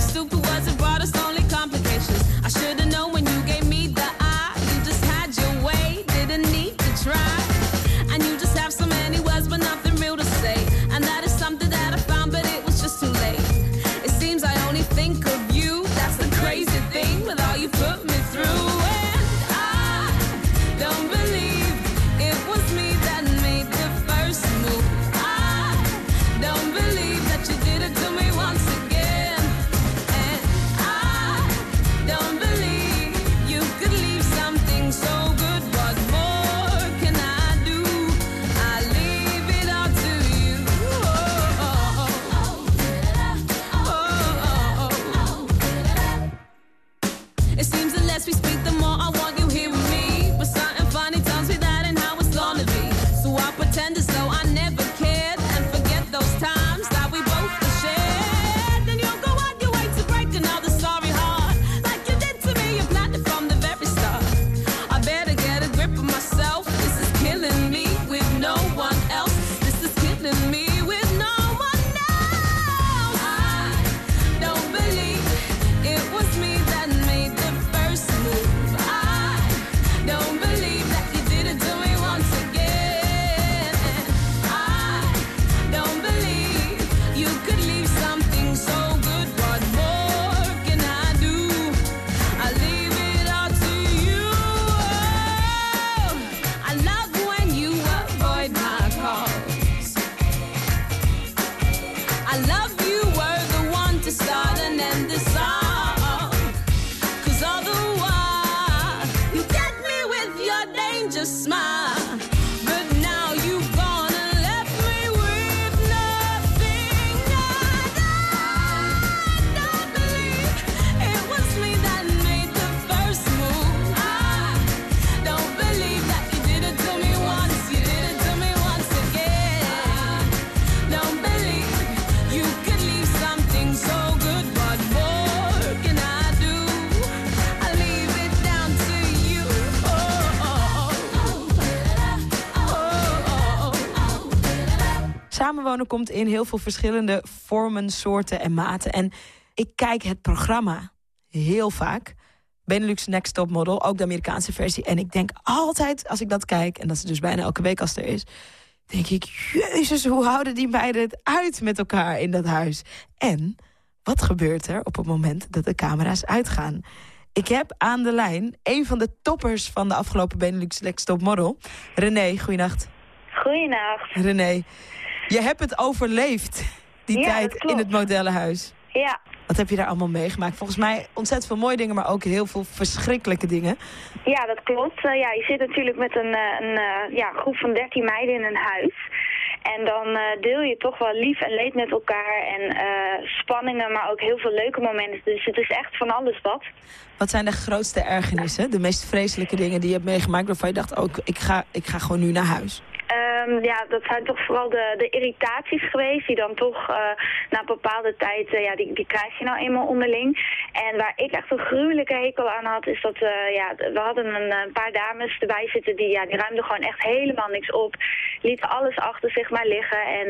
Samenwonen komt in heel veel verschillende vormen, soorten en maten. En ik kijk het programma heel vaak. Benelux Next Top Model, ook de Amerikaanse versie. En ik denk altijd, als ik dat kijk, en dat is dus bijna elke week als er is... denk ik, jezus, hoe houden die meiden het uit met elkaar in dat huis? En wat gebeurt er op het moment dat de camera's uitgaan? Ik heb aan de lijn een van de toppers van de afgelopen Benelux Next Top Model. René, goeienacht. Goeienacht. René, je hebt het overleefd, die Ja, tijd in het modellenhuis. Ja, Wat heb je daar allemaal meegemaakt? Volgens mij ontzettend veel mooie dingen, maar ook heel veel verschrikkelijke dingen. ja, dat klopt. Eh, ja, je zit natuurlijk met een, eh, een eh, ja, groep van 13 meiden in een huis. En dan deel je toch wel lief en leed met elkaar. En spanningen, maar ook heel veel leuke momenten. Dus het is echt van alles wat. Wat zijn de grootste ergernissen? De meest vreselijke dingen die je hebt meegemaakt... waarvan je dacht, oh, ik ga, ik ga gewoon nu naar huis. Ehm, ja, dat zijn toch vooral de, de irritaties geweest die dan toch eh, na bepaalde tijd, eh, ja, die, die krijg je nou eenmaal onderling. En waar ik echt een gruwelijke hekel aan had, is dat eh, ja, we hadden een, een paar dames erbij zitten die, ja, die ruimden gewoon echt helemaal niks op. Lieten alles achter zich maar liggen en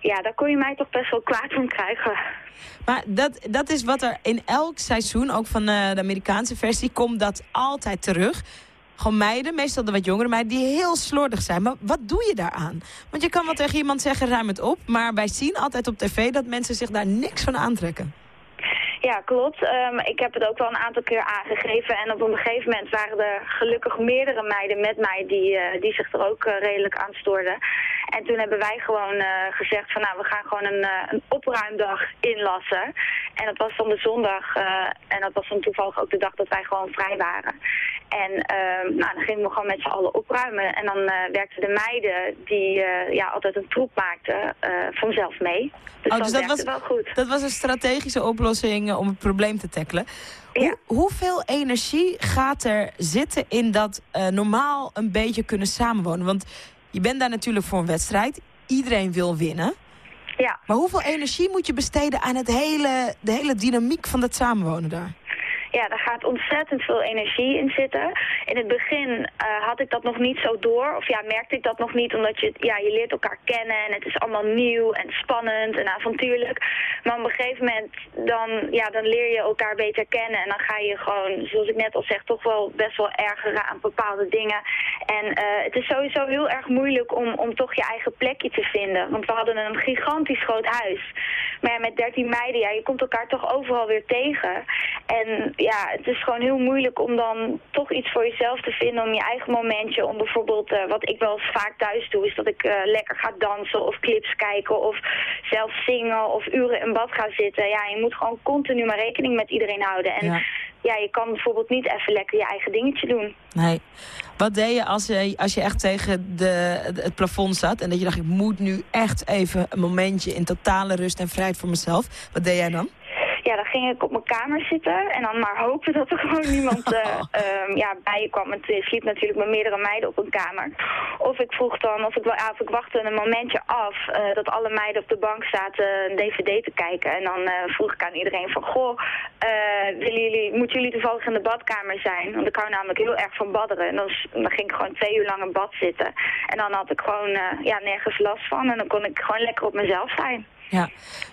ja, daar kon je mij toch best wel kwaad om krijgen. Maar dat, dat is wat er in elk seizoen, ook van de Amerikaanse versie... komt dat altijd terug. Gewoon meiden, meestal de wat jongere meiden, die heel slordig zijn. Maar wat doe je daaraan? Want je kan wel tegen iemand zeggen, ruim het op. Maar wij zien altijd op tv dat mensen zich daar niks van aantrekken. Ja, klopt. Ehm, ik heb het ook wel een aantal keer aangegeven. En op een gegeven moment waren er gelukkig meerdere meiden met mij die, eh, die zich er ook eh, redelijk aan stoorden. En toen hebben wij gewoon eh, gezegd van nou, we gaan gewoon een, eh, een opruimdag inlassen. En dat was dan de zondag. eh, en dat was dan toevallig ook de dag dat wij gewoon vrij waren. En nou, dan gingen we gewoon met z'n allen opruimen. En dan werkten de meiden die ja, altijd een troep maakten vanzelf mee. Dus Oh, dat dus dat was, wel goed. dat was een strategische oplossing om het probleem te tackelen. Hoe, hoeveel energie gaat er zitten in dat normaal een beetje kunnen samenwonen? Want je bent daar natuurlijk voor een wedstrijd. Iedereen wil winnen. Ja. Maar hoeveel energie moet je besteden aan het hele, de hele dynamiek van dat samenwonen daar? Ja, daar gaat ontzettend veel energie in zitten. In het begin eh, had ik dat nog niet zo door. Of ja, merkte ik dat nog niet. Omdat je, ja, je leert elkaar kennen. En het is allemaal nieuw en spannend en avontuurlijk. Maar op een gegeven moment dan, ja, dan leer je elkaar beter kennen. En dan ga je gewoon, zoals ik net al zeg, toch wel best wel ergeren aan bepaalde dingen. En eh, het is sowieso heel erg moeilijk om, om toch je eigen plekje te vinden. Want we hadden een gigantisch groot huis. Maar ja, met 13 meiden, ja, je komt elkaar toch overal weer tegen. En ja, het is gewoon heel moeilijk om dan toch iets voor jezelf te vinden, om je eigen momentje. Om bijvoorbeeld, eh, wat ik wel eens vaak thuis doe, is dat ik eh, lekker ga dansen of clips kijken of zelf zingen of uren in bad gaan zitten. Ja, je moet gewoon continu maar rekening met iedereen houden. En Ja. ja, je kan bijvoorbeeld niet even lekker je eigen dingetje doen. Nee. Wat deed je als je, als je echt tegen de, het plafond zat... en dat je dacht, ik moet nu echt even een momentje in totale rust en vrijheid voor mezelf. Wat deed jij dan? Ja, dan ging ik op mijn kamer zitten en dan maar hopen dat er gewoon niemand eh, ehm, ja, bij je kwam. Want ik sliep natuurlijk met meerdere meiden op een kamer. Of ik vroeg dan, of ik, of ik wachtte een momentje af eh, dat alle meiden op de bank zaten een dvd te kijken. En dan eh, vroeg ik aan iedereen van, goh, eh, willen jullie, moeten jullie toevallig in de badkamer zijn? Want ik hou namelijk heel erg van badderen. En dan, dan ging ik gewoon twee uur lang in bad zitten. En dan had ik gewoon eh, ja, nergens last van en dan kon ik gewoon lekker op mezelf zijn. Ja.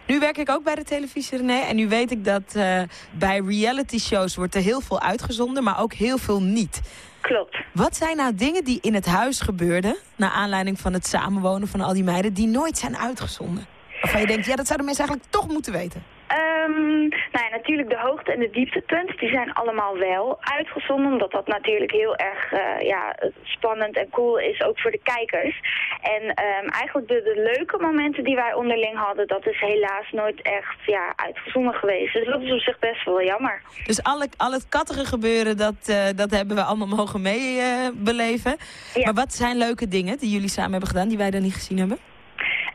Nu werk ik ook bij de televisie, René. En nu weet ik dat eh, bij reality shows wordt er heel veel uitgezonden, maar ook heel veel niet. Klopt. Wat zijn nou dingen die in het huis gebeurden... naar aanleiding van het samenwonen van al die meiden... die nooit zijn uitgezonden? Waarvan je denkt, ja, dat zouden mensen eigenlijk toch moeten weten. Ehm, nou ja, natuurlijk de hoogte- en de dieptepunten, die zijn allemaal wel uitgezonden. Omdat dat natuurlijk heel erg eh, ja, spannend en cool is, ook voor de kijkers. En ehm, eigenlijk de, de leuke momenten die wij onderling hadden, dat is helaas nooit echt ja, uitgezonden geweest. Dus dat is op zich best wel jammer. Dus alle, al het kattige gebeuren, dat, eh, dat hebben we allemaal mogen meebeleven. Maar wat zijn leuke dingen die jullie samen hebben gedaan... die wij dan niet gezien hebben?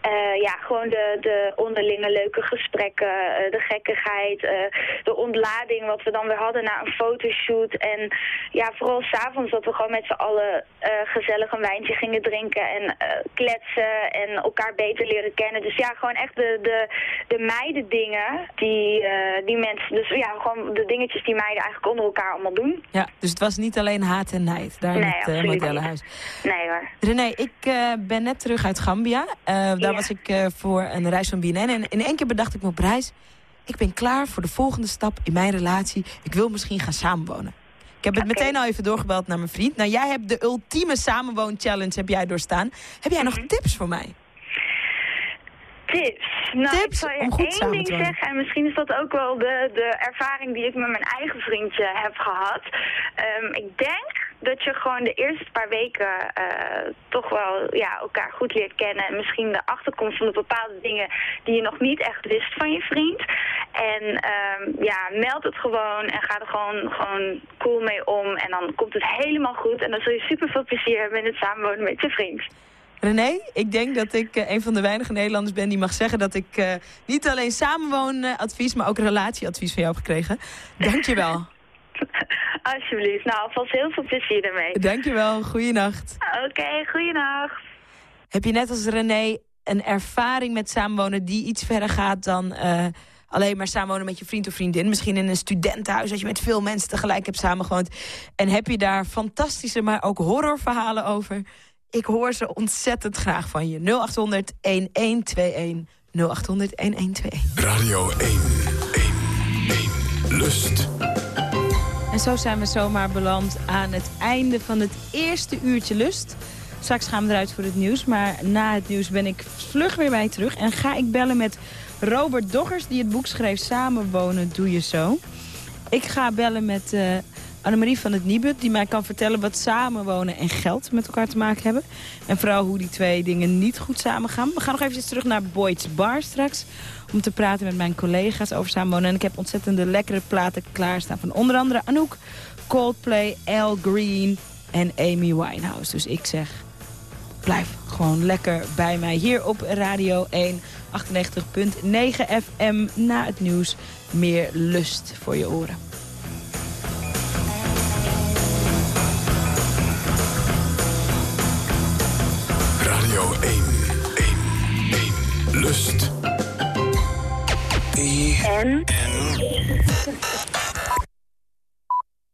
Eh, ja, gewoon de, de onderlinge leuke gesprekken, eh, de gekkigheid, eh, de ontlading wat we dan weer hadden na een fotoshoot. En ja, vooral s'avonds dat we gewoon met z'n allen gezellig een wijntje gingen drinken en kletsen en elkaar beter leren kennen. Dus ja, gewoon echt de, de, de meiden dingen die, die mensen, dus ja, gewoon de dingetjes die meiden eigenlijk onder elkaar allemaal doen. Ja, dus het was niet alleen haat en nijd daar in Nee, het uh, absoluut modellenhuis. Nee hoor. René, ik ben net terug uit Gambia. Daar was ik eh, voor een reis van BNN. En in één keer bedacht ik me op reis... ik ben klaar voor de volgende stap in mijn relatie. Ik wil misschien gaan samenwonen. Ik heb het meteen al even doorgebeld naar mijn vriend. Nou, jij hebt de ultieme samenwoon-challenge heb jij doorstaan. Heb jij nog tips voor mij? Tips? Nou, ik Tips zal je om goed één samen ding te wonen. zeggen. En misschien is dat ook wel de, de ervaring die ik met mijn eigen vriendje heb gehad. Ehm, ik denk dat je gewoon de eerste paar weken eh, toch wel ja, elkaar goed leert kennen. En misschien de achterkomst van de bepaalde dingen die je nog niet echt wist van je vriend. En ehm, ja, meld het gewoon en ga er gewoon, gewoon cool mee om. En dan komt het helemaal goed. En dan zul je super veel plezier hebben in het samenwonen met je vriend. René, ik denk dat ik eh, een van de weinige Nederlanders ben die mag zeggen dat ik eh, niet alleen samenwoonadvies, maar ook relatieadvies van jou heb gekregen. Dank je wel. Alsjeblieft. Nou, alvast heel veel plezier ermee. Dank je wel. Goeienacht. Oké, goeienacht. Heb je net als René een ervaring met samenwonen die iets verder gaat dan eh, alleen maar samenwonen met je vriend of vriendin? Misschien in een studentenhuis dat je met veel mensen tegelijk hebt samengewoond. En heb je daar fantastische, maar ook horrorverhalen over? Ik hoor ze ontzettend graag van je. 0800 1121. 0800 1121. Radio 1, 1, 1, Lust. En zo zijn we zomaar beland aan het einde van het eerste uurtje lust. Straks gaan we eruit voor het nieuws. Maar na het nieuws ben ik vlug weer bij terug. En ga ik bellen met Robert Doggers, die het boek schreef Samenwonen doe je zo. Ik ga bellen met eh Annemarie van het Nibud, die mij kan vertellen wat samenwonen en geld met elkaar te maken hebben. En vooral hoe die twee dingen niet goed samengaan. We gaan nog even terug naar Boyd's Bar straks. Om te praten met mijn collega's over samenwonen. En ik heb ontzettende lekkere platen klaarstaan. Van onder andere Anouk, Coldplay, Al Green en Amy Winehouse. Dus ik zeg, blijf gewoon lekker bij mij hier op Radio 1 98.9 FM. Na het nieuws meer lust voor je oren. Radio 1, 1, 1, Lust. En?